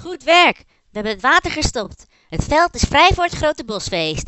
goed werk we hebben het water gestopt het veld is vrij voor het grote bosfeest.